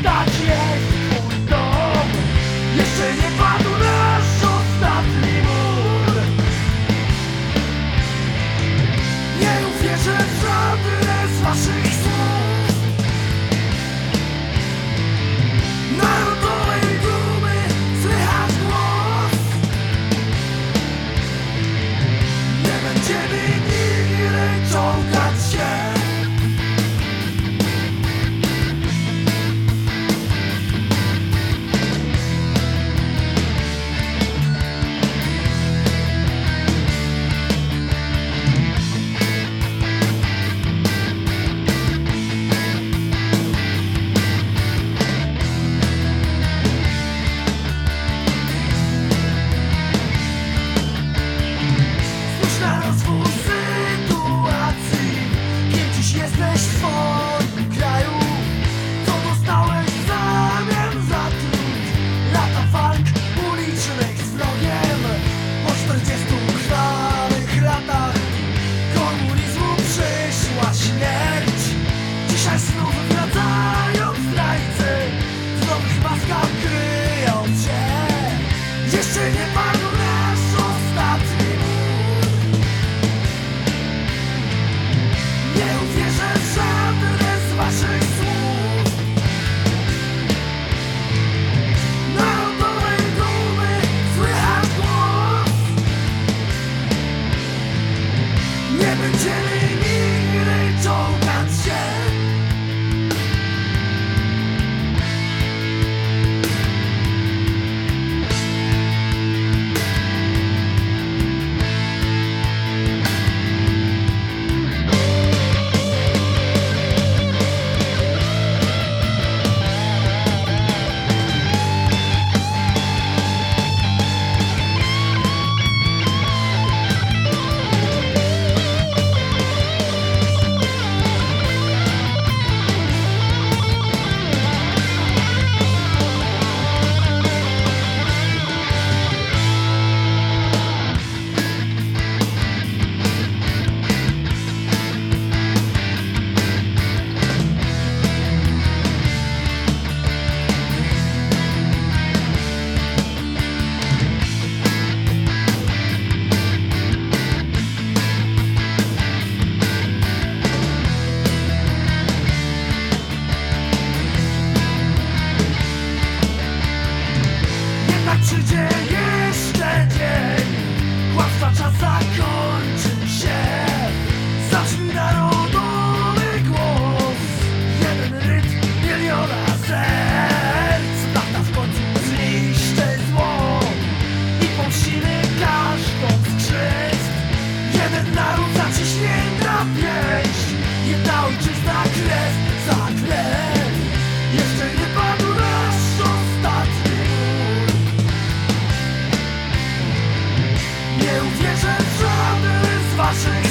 stać jest dom. Jeszcze nie padł nasz ostatni mur. Nie uwierzę w żadne z waszych Zwłaszcza zakończył się. Zaczyna narodowy głos. Jeden rytm miliona serc. Lata w końcu zniszczy zło. I powsimy każdą z krzywd Jeden naród zaciśnięta pieśń. Jedna ojczyzna krew za krew. Awesome.